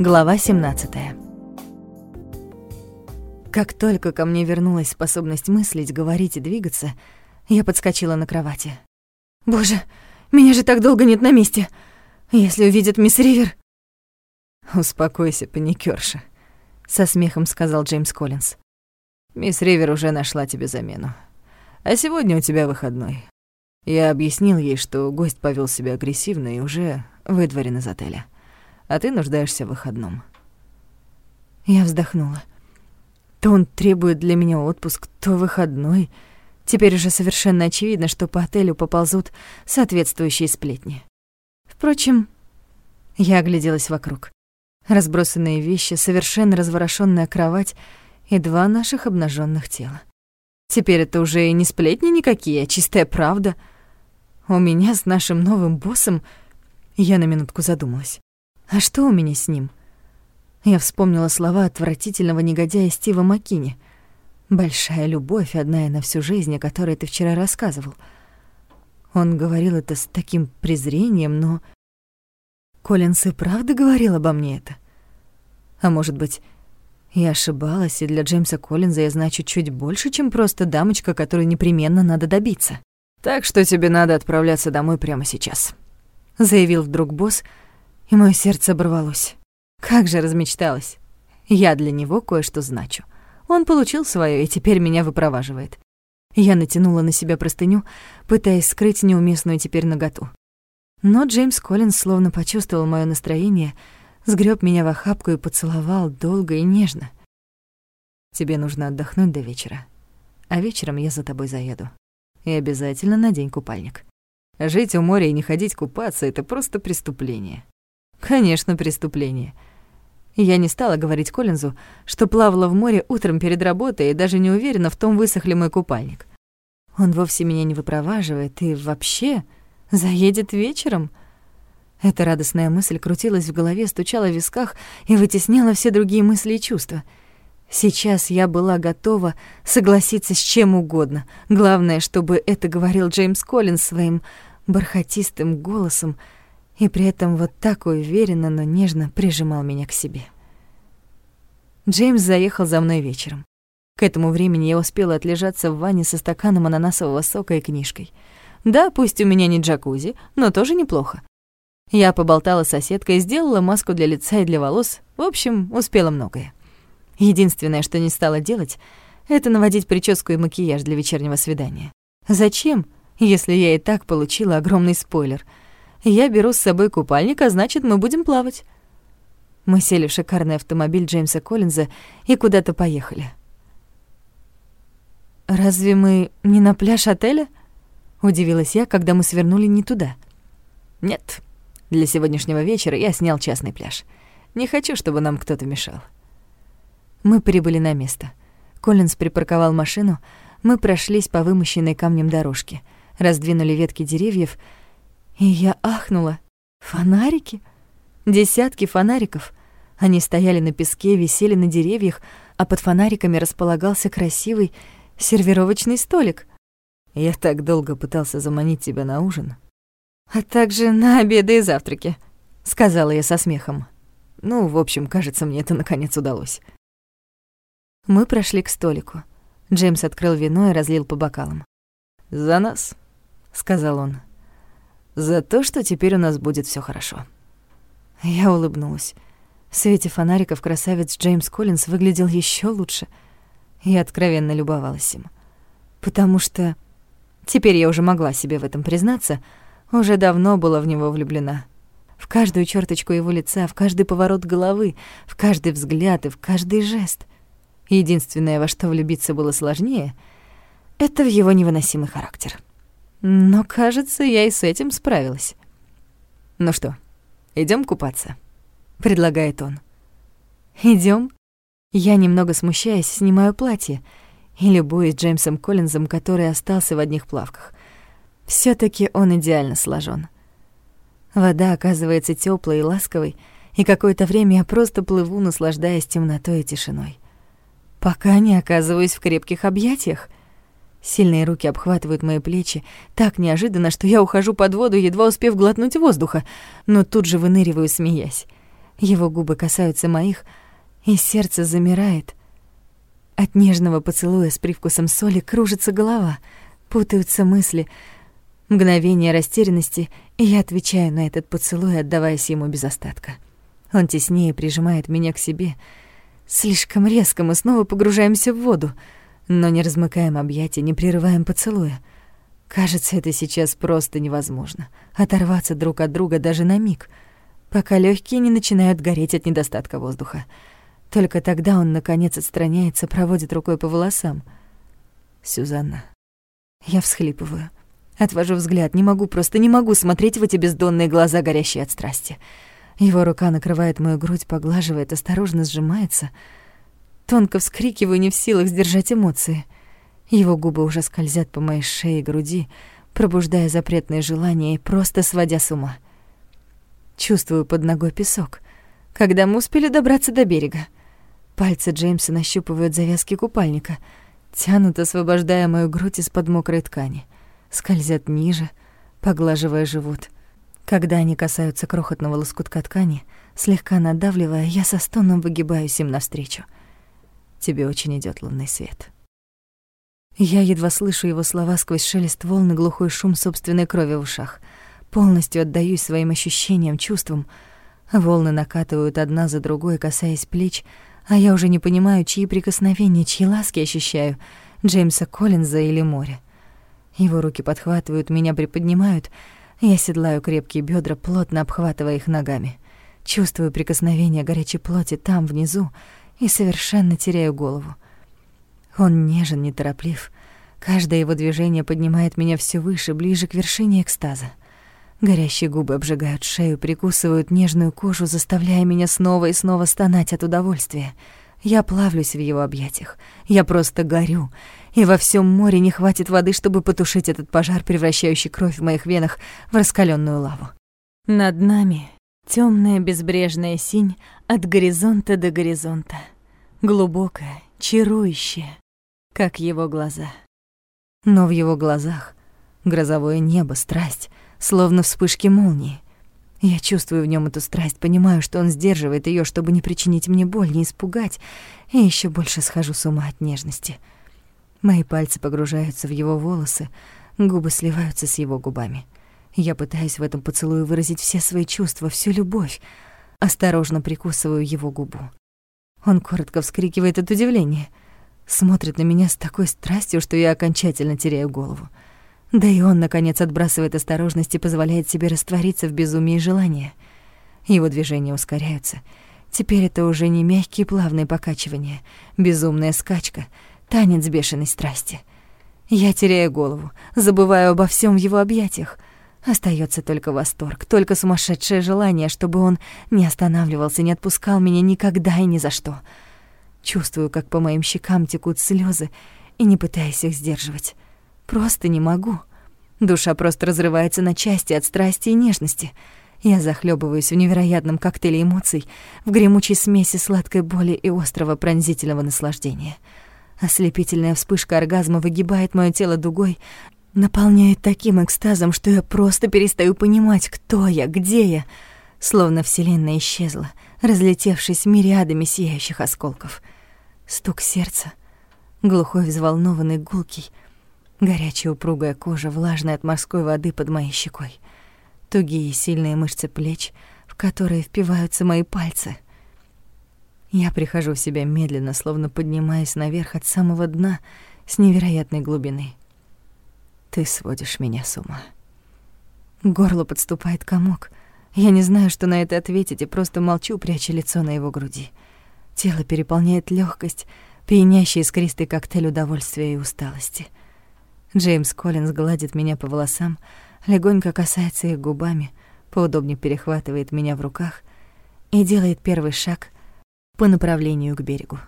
Глава 17. Как только ко мне вернулась способность мыслить, говорить и двигаться, я подскочила на кровати. «Боже, меня же так долго нет на месте! Если увидит мисс Ривер...» «Успокойся, паникёрша», — со смехом сказал Джеймс Коллинз. «Мисс Ривер уже нашла тебе замену. А сегодня у тебя выходной. Я объяснил ей, что гость повел себя агрессивно и уже выдворен из отеля. А ты нуждаешься в выходном». Я вздохнула. То он требует для меня отпуск, то выходной. Теперь уже совершенно очевидно, что по отелю поползут соответствующие сплетни. Впрочем, я огляделась вокруг. Разбросанные вещи, совершенно разворошенная кровать и два наших обнаженных тела. Теперь это уже и не сплетни никакие, а чистая правда. У меня с нашим новым боссом... Я на минутку задумалась. А что у меня с ним? Я вспомнила слова отвратительного негодяя Стива Маккини. «Большая любовь, одна и на всю жизнь, о которой ты вчера рассказывал». Он говорил это с таким презрением, но... Коллинс и правда говорил обо мне это? А может быть, я ошибалась, и для Джеймса Коллинза я значу чуть больше, чем просто дамочка, которой непременно надо добиться. «Так что тебе надо отправляться домой прямо сейчас», — заявил вдруг босс, и мое сердце оборвалось. Как же размечталась. Я для него кое-что значу. Он получил свое и теперь меня выпроваживает. Я натянула на себя простыню, пытаясь скрыть неуместную теперь наготу. Но Джеймс Коллинз словно почувствовал мое настроение — сгреб меня в охапку и поцеловал долго и нежно. «Тебе нужно отдохнуть до вечера, а вечером я за тобой заеду. И обязательно надень купальник. Жить у моря и не ходить купаться — это просто преступление». «Конечно, преступление». Я не стала говорить Коллинзу, что плавала в море утром перед работой и даже не уверена в том, высох ли мой купальник. Он вовсе меня не выпроваживает и вообще заедет вечером — эта радостная мысль крутилась в голове, стучала в висках и вытесняла все другие мысли и чувства. Сейчас я была готова согласиться с чем угодно. Главное, чтобы это говорил Джеймс Коллинз своим бархатистым голосом и при этом вот так уверенно, но нежно прижимал меня к себе. Джеймс заехал за мной вечером. К этому времени я успела отлежаться в ванне со стаканом ананасового сока и книжкой. Да, пусть у меня не джакузи, но тоже неплохо. Я поболтала с соседкой, сделала маску для лица и для волос. В общем, успела многое. Единственное, что не стала делать, это наводить прическу и макияж для вечернего свидания. Зачем, если я и так получила огромный спойлер? Я беру с собой купальник, а значит, мы будем плавать. Мы сели в шикарный автомобиль Джеймса Коллинза и куда-то поехали. «Разве мы не на пляж отеля?» — удивилась я, когда мы свернули не туда. «Нет», для сегодняшнего вечера я снял частный пляж. Не хочу, чтобы нам кто-то мешал». Мы прибыли на место. Коллинз припарковал машину, мы прошлись по вымощенной камнем дорожке, раздвинули ветки деревьев, и я ахнула. Фонарики? Десятки фонариков. Они стояли на песке, висели на деревьях, а под фонариками располагался красивый сервировочный столик. Я так долго пытался заманить тебя на ужин, а также на обеды и завтраки», — сказала я со смехом. Ну, в общем, кажется, мне это наконец удалось. Мы прошли к столику. Джеймс открыл вино и разлил по бокалам. «За нас», — сказал он. «За то, что теперь у нас будет все хорошо». Я улыбнулась. В свете фонариков красавец Джеймс Коллинз выглядел еще лучше. Я откровенно любовалась им. Потому что... Теперь я уже могла себе в этом признаться — уже давно была в него влюблена. В каждую черточку его лица, в каждый поворот головы, в каждый взгляд и в каждый жест. Единственное, во что влюбиться было сложнее, это в его невыносимый характер. Но, кажется, я и с этим справилась. «Ну что, идем купаться?» — предлагает он. Идем. Я, немного смущаясь, снимаю платье и любуюсь Джеймсом Коллинзом, который остался в одних плавках все таки он идеально сложен. Вода оказывается теплой и ласковой, и какое-то время я просто плыву, наслаждаясь темнотой и тишиной. Пока не оказываюсь в крепких объятиях. Сильные руки обхватывают мои плечи так неожиданно, что я ухожу под воду, едва успев глотнуть воздуха, но тут же выныриваю, смеясь. Его губы касаются моих, и сердце замирает. От нежного поцелуя с привкусом соли кружится голова, путаются мысли, мгновение растерянности, и я отвечаю на этот поцелуй, отдаваясь ему без остатка. Он теснее прижимает меня к себе. Слишком резко мы снова погружаемся в воду, но не размыкаем объятия, не прерываем поцелуя. Кажется, это сейчас просто невозможно. Оторваться друг от друга даже на миг — пока легкие не начинают гореть от недостатка воздуха. Только тогда он, наконец, отстраняется, проводит рукой по волосам. «Сюзанна». Я всхлипываю. Отвожу взгляд, не могу, просто не могу смотреть в эти бездонные глаза, горящие от страсти. Его рука накрывает мою грудь, поглаживает, осторожно сжимается. Тонко вскрикиваю, не в силах сдержать эмоции. Его губы уже скользят по моей шее и груди, пробуждая запретные желания и просто сводя с ума. — Чувствую под ногой песок. Когда мы успели добраться до берега? Пальцы Джеймса нащупывают завязки купальника, тянут, освобождая мою грудь из-под мокрой ткани. Скользят ниже, поглаживая живот. Когда они касаются крохотного лоскутка ткани, слегка надавливая, я со стоном выгибаюсь им навстречу. Тебе очень идет лунный свет. Я едва слышу его слова сквозь шелест волн и глухой шум собственной крови в ушах — Полностью отдаюсь своим ощущениям, чувствам. Волны накатывают одна за другой, касаясь плеч, а я уже не понимаю, чьи прикосновения, чьи ласки ощущаю, Джеймса Коллинза или море. Его руки подхватывают, меня приподнимают, я седлаю крепкие бедра, плотно обхватывая их ногами. Чувствую прикосновение горячей плоти там, внизу, и совершенно теряю голову. Он нежен, нетороплив. Каждое его движение поднимает меня все выше, ближе к вершине экстаза. Горящие губы обжигают шею, прикусывают нежную кожу, заставляя меня снова и снова стонать от удовольствия. Я плавлюсь в его объятиях. Я просто горю. И во всем море не хватит воды, чтобы потушить этот пожар, превращающий кровь в моих венах в раскаленную лаву. Над нами темная безбрежная синь от горизонта до горизонта. Глубокая, чарующая, как его глаза. Но в его глазах грозовое небо, страсть, словно вспышки молнии. Я чувствую в нем эту страсть, понимаю, что он сдерживает ее, чтобы не причинить мне боль, не испугать, и еще больше схожу с ума от нежности. Мои пальцы погружаются в его волосы, губы сливаются с его губами. Я пытаюсь в этом поцелуе выразить все свои чувства, всю любовь. Осторожно прикусываю его губу. Он коротко вскрикивает от удивления, смотрит на меня с такой страстью, что я окончательно теряю голову. Да и он, наконец, отбрасывает осторожность и позволяет себе раствориться в безумии желания. Его движения ускоряются. Теперь это уже не мягкие плавные покачивания, безумная скачка, танец бешеной страсти. Я теряю голову, забываю обо всем в его объятиях. Остается только восторг, только сумасшедшее желание, чтобы он не останавливался, не отпускал меня никогда и ни за что. Чувствую, как по моим щекам текут слезы, и не пытаюсь их сдерживать. Просто не могу. Душа просто разрывается на части от страсти и нежности. Я захлебываюсь в невероятном коктейле эмоций, в гремучей смеси сладкой боли и острого пронзительного наслаждения. Ослепительная вспышка оргазма выгибает моё тело дугой, наполняет таким экстазом, что я просто перестаю понимать, кто я, где я, словно вселенная исчезла, разлетевшись мириадами сияющих осколков. Стук сердца, глухой взволнованный гулкий — Горячая упругая кожа, влажная от морской воды под моей щекой. Тугие сильные мышцы плеч, в которые впиваются мои пальцы. Я прихожу в себя медленно, словно поднимаясь наверх от самого дна с невероятной глубины. Ты сводишь меня с ума. Горло подступает комок. Я не знаю, что на это ответить, и просто молчу, пряча лицо на его груди. Тело переполняет легкость, пьянящий искристый коктейль удовольствия и усталости — Джеймс Коллинз гладит меня по волосам, легонько касается их губами, поудобнее перехватывает меня в руках и делает первый шаг по направлению к берегу.